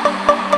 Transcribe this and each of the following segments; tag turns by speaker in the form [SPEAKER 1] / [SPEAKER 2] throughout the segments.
[SPEAKER 1] Thank you.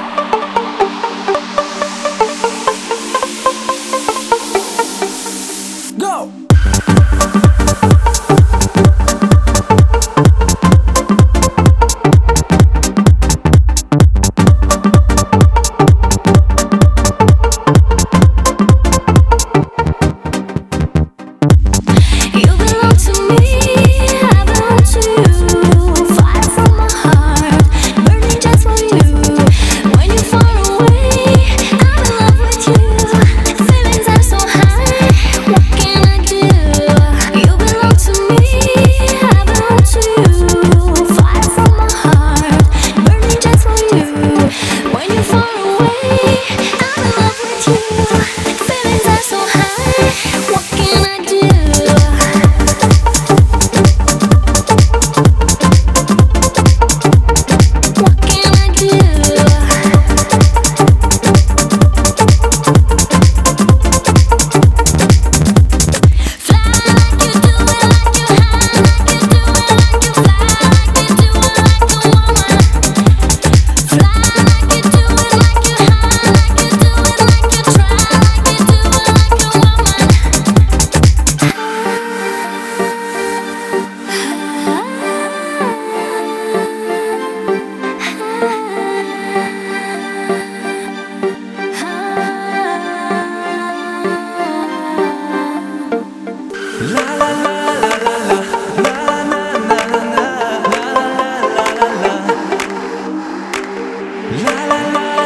[SPEAKER 1] La la la.